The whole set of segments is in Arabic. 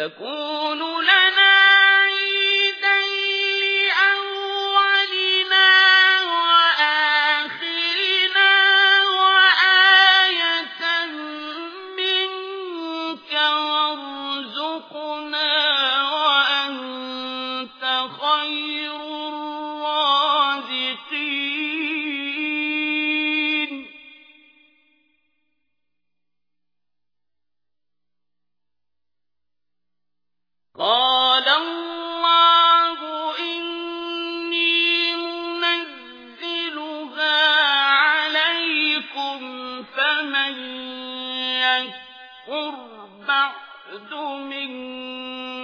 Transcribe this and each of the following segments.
تكون لنا عيدا أولنا وآخرنا وآية منك وارزقنا وأنت خير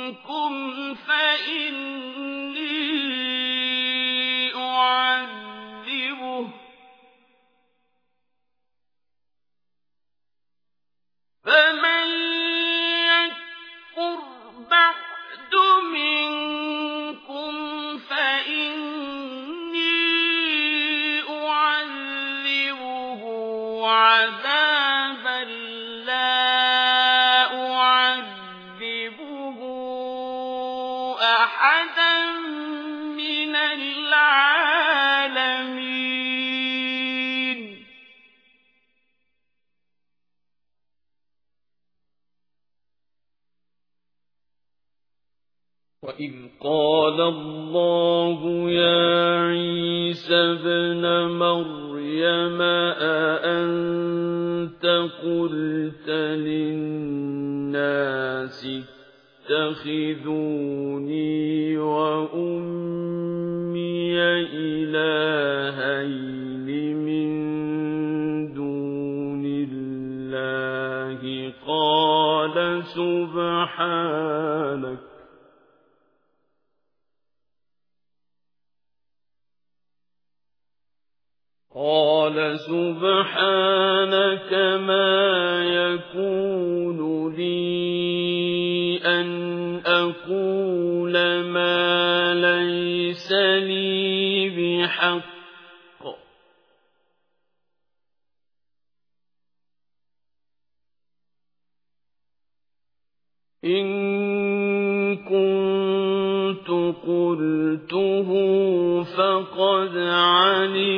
منكم فإني من العالمين وَإِذْ قَالَ اللَّهُ يَا عِيسَى ابْنَ مَرْيَمَ أَأَنْتَ قُلْتَ لِلنَّاسِ اتَّخِذُونِي وَأُمِّيَ إِلَٰهَيْنِ مِن دُونِ اللَّهِ. قَالَ سُبْحَانَكَ. قال سبحانك ما يكون لي أن أقول ما ليس لي بحق إن كنت قلته فقد علمته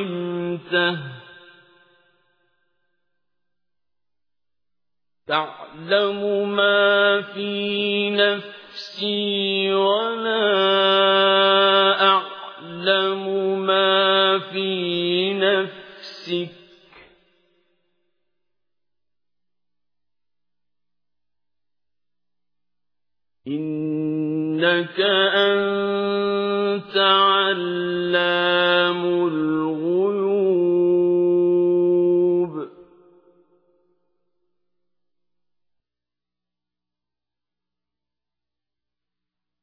تعلم ما في نفسي ولا أعلم ما في نفسك إنك أنت علام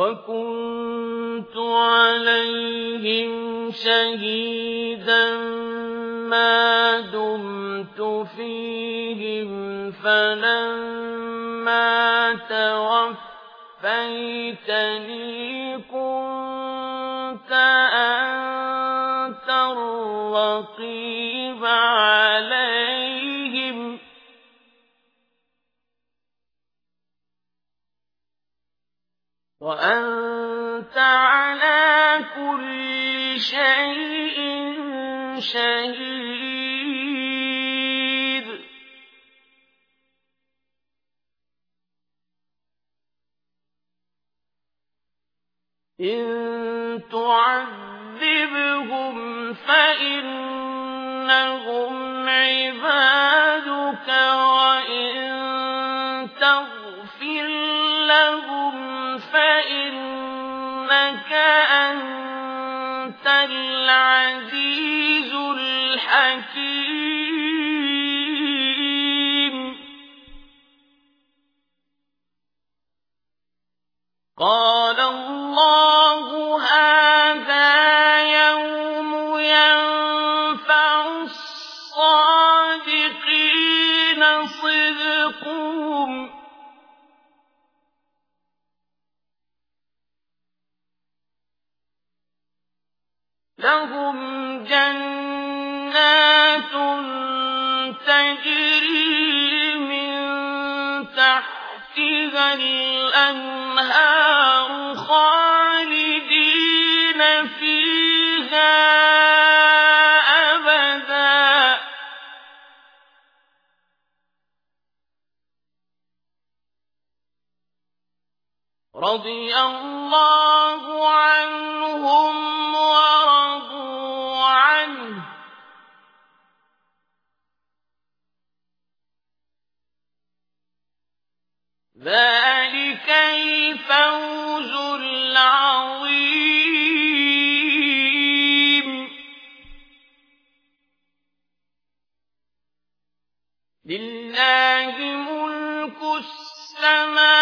وكنت عليهم شهيدا ما دمت فيهم فلما توفيتني كنت أنت الرقيب شيء شهيد. إن تعذبهم فإنهم عبادك وإن تغفر لهم فإنك أنت أنت العزيز الحكيم. قال الله هذا يوم ينفع الصادقين صدقهم. لهم جنات تجري من تحتها الأنهار خالدين فيها أبدا. رضي الله عنهم ذلك الفوز العظيم. لله ملك السماوات